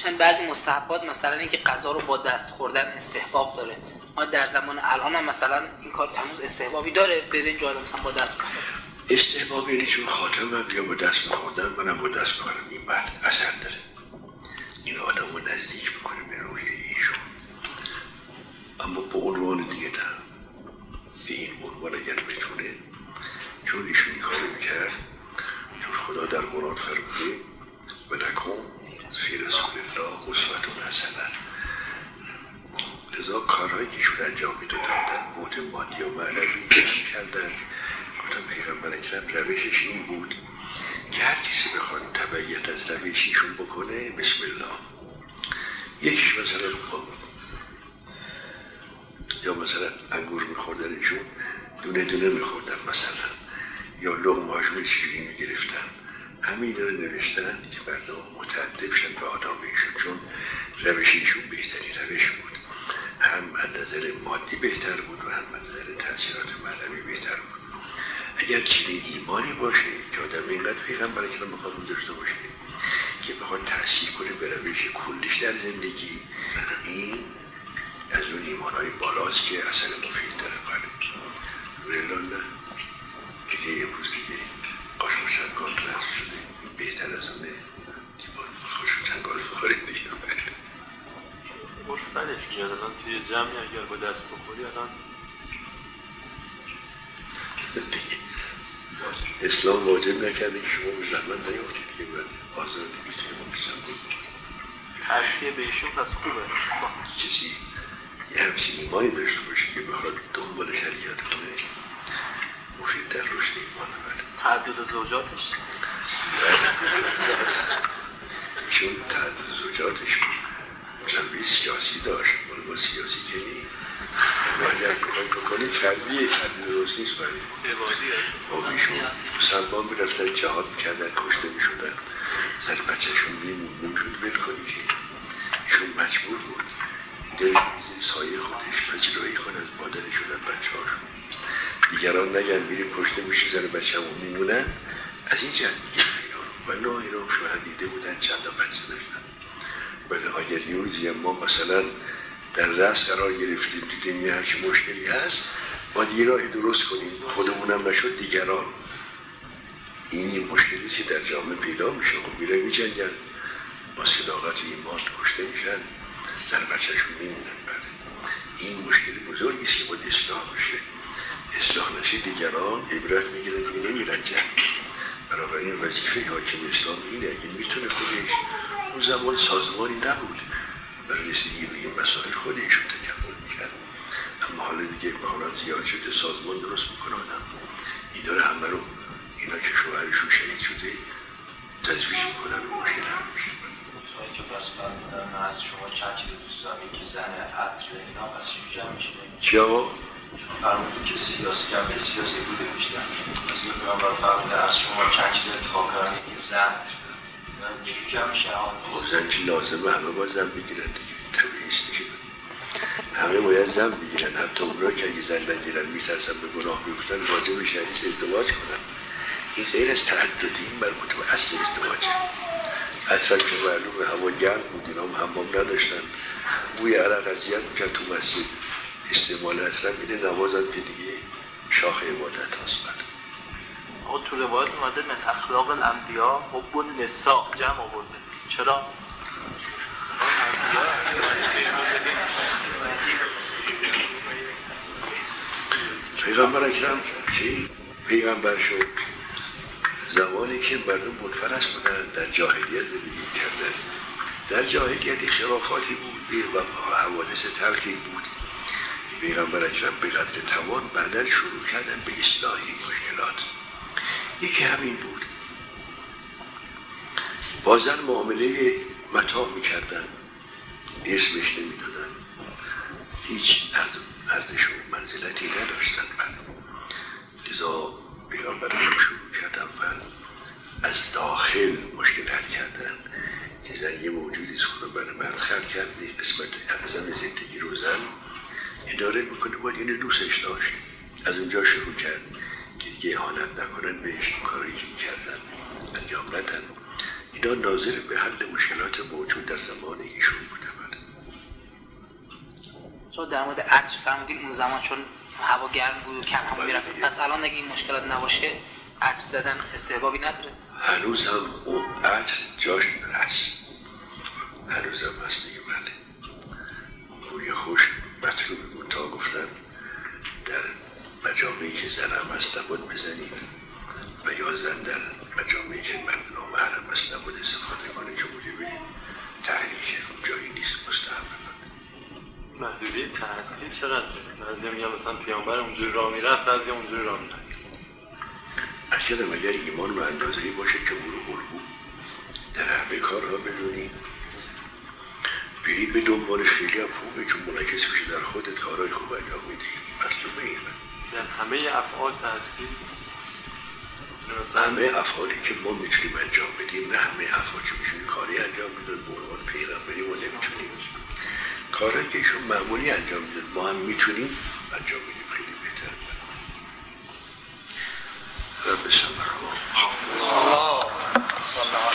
مثلا بعضی مستحبات مثلا اینکه غذا رو با دست خوردن استحباب داره. ما در زمان الان هم مثلا این کار هنوز استحبابی داره برنج آدم مثلا با دست بخوره. استحبابی یعنی چون خاتم یا با دست بخوردن منم با دست بخورم این بعد اثر داره. این آدم رو نزدیک بکنه به روی ایشون. اما به عنوان دیگه نه. به این عنوان اگر بتونه چون ایشون این کاری می‌کرد چون خدا در قرآن فرموده و نکن فی رسول الله حسوت و حسنه لذا کارهایی که ایشون انجام می‌دادن در بود مادی و معنوی کردن گفتم پیغمبر اکرم روشش این بود که هر کسی بخواد تبعیت از روشیشون بکنه بسم الله یکیش مثلا یا مثلا انگور میخوردن ایشون دونه دونه میخوردن مثلا یا لغم هاشون شیرین می‌گرفتن همین رو نوشتن که مردم متعدب شن به آدم ایشون چون روش ایشون بهترین روش بود. هم از نظر مادی بهتر بود و هم از نظر تاثیرات معنوی بهتر بود. اگر چنین ایمانی باشه که آدم اینقدر پیغمبر که می‌خواد داشته باشه که بخواد تحصیل کنه به روش کلیش در زندگی این از اون ایمان های بالاست که اصلا مفید داره. عرفتنش میاد الان توی جمعی اگر با دست بخوری الان اسلام واجب نکرده که شما به زحمت نیافتید که باید آزادی می‌تونی با چنگال بخورید حسیه به ایشون پس خوبه. کسی یه همچین ایمانی داشته باشه که بخواد دنبال شریعت کنه مفید در رشد ایمان بله تعدد زوجاتش؟ چون تعدد زوجاتش جنبه سیاسی داشت مال با سیاسی که نی اگر بخوای بکنی چربی درست نیست برای با ایشون مسلمان می‌رفتن جهاد می‌کردن کشته می‌شدن سر بچهشون میمون نمی‌شد ول کنی که ایشون مجبور بود دل سایه خودش پجرایی کنه از مادرشون از بچه هاشون دیگران نگن میریم کشته میشه زن بچه همون میمونن از این جد و نه اینا شوهر دیده بودن چند تا بچه داشتن. ولی اگر یه روزی ما مثلا در رأس قرار گرفتیم دیدیم یه همچین مشکلی هست باید یه راهی درست کنیم. خودمونم نشد دیگران. این یه مشکلی که در جامعه پیدا میشه. خب میره میجنگن. با صداقت ایمان کشته میشن. زن بچهشون میمونن بله این مشکل بزرگی است که باید اصلاح بشه اصلاح نشه دیگران عبرت می‌گیرن دیگه نمیرنجن بنابراین وظیفه حاکم اسلام اینه. اگه می‌تونه خودش اون زمان سازمانی نبود. برای رسیدگی به این مسائل خود ایشون تکمل می‌کرد. اما حالا دیگه امکانات زیاد شده سازمان درست می‌کنه آدم. این داره همه رو اینا که شوهرشون شهید شده تزویج می‌کنن و مشکل هم میشه. که پس فرمودن از شما چند چیز دوست دارم یکی زن عطر اینا. پس چی جمع میشه؟ چیا؟ فرمودن که سیاسی جمعه سیاسی بوده بیشتر. پس که پیغمبر فرموده از شما چند چیز انتخاب کردن یکی زن میشه خب که لازمه همه باید زن بگیرن دیگه طبیعیست دیگه. همه باید زن بگیرن حتی اونا که اگه زن نگیرن میترسن به گناه بیفتن واجب شریس ازدواج کنن. این غیر از تعددی این مربوط به اصل ازدواجه اصلا که معلومه هوا گرم بود اینا هم حمام نداشتن. بوی عرق اذیت می‌کرد تو مسجد. استعمال اصلا اینه نمازم که دیگه شاخ عبادت هست آقا تو روایت اومده من اخلاق الانبیا حب النساء جمع آورده. چرا؟ پیغمبر اکرم کی؟ پیغمبر شد زمانی که مردم بودفرست بودن در جاهلیت زندگی کردن. در جاهلیت خرافاتی بود و حوادث تلخی بود. پیغمبر اکرم به قدر توان بعدا شروع کردن به اصلاح مشکلات. یکی همین بود. بازن معامله متا می‌کردن. اسمش نمی‌دادن. هیچ ارزش و منزلتی نداشتن. من لذا پیغمبرشون شروع کردن و از داخل مشکل حل کردن. که زن یه موجودی خدا برای مرد خلق کرده قسمت اعظم زندگی رو زن. اداره می‌کنه باید اینو دوستش داشت. از اونجا شروع کرد. دیگه احانت نکنن بهش کاری که می‌کردن انجام ندن. اینا ناظر به حل مشکلات موجود در زمان ایشون بوده. بله شما در مورد عطر فرمودین اون زمان چون هوا گرم بود و کم هم بله می‌رفت. دیگه. پس الان اگه این مشکلات نباشه عطر زدن استحبابی نداره. هنوز هم اون عطر جاش هست. هنوز هم هست دیگه. مجامعی که زن هم هست نبود بزنید و یا زن در مجامعی که نامحرم هست نبود استفاده کنه که به تحریک جایی نیست مستحب. محدودیت تحصیل چقدر بعضی میگن مثلا پیامبر اونجوری راه می‌رفت بعضی اونجوری راه می‌رفت. از کردم اگر ایمان به اندازه باشه که او رو الگو در همه کارها بدونی. بری به دنبالش خیلی هم خوبه چون منعکس میشه در خودت کارهای خوب انجام میدی. مطلوبه اینه در همه افعال تحصیل مثلا همه افعالی که ما می‌تونیم انجام بدیم نه همه افعال که می‌تونیم کاری انجام بدیم به عنوان پیغمبری ما نمی‌تونیم. کارهایی که ایشون معمولی انجام میدن ما هم می‌تونیم انجام بدیم. خیلی بهتر. رب سمر. الله.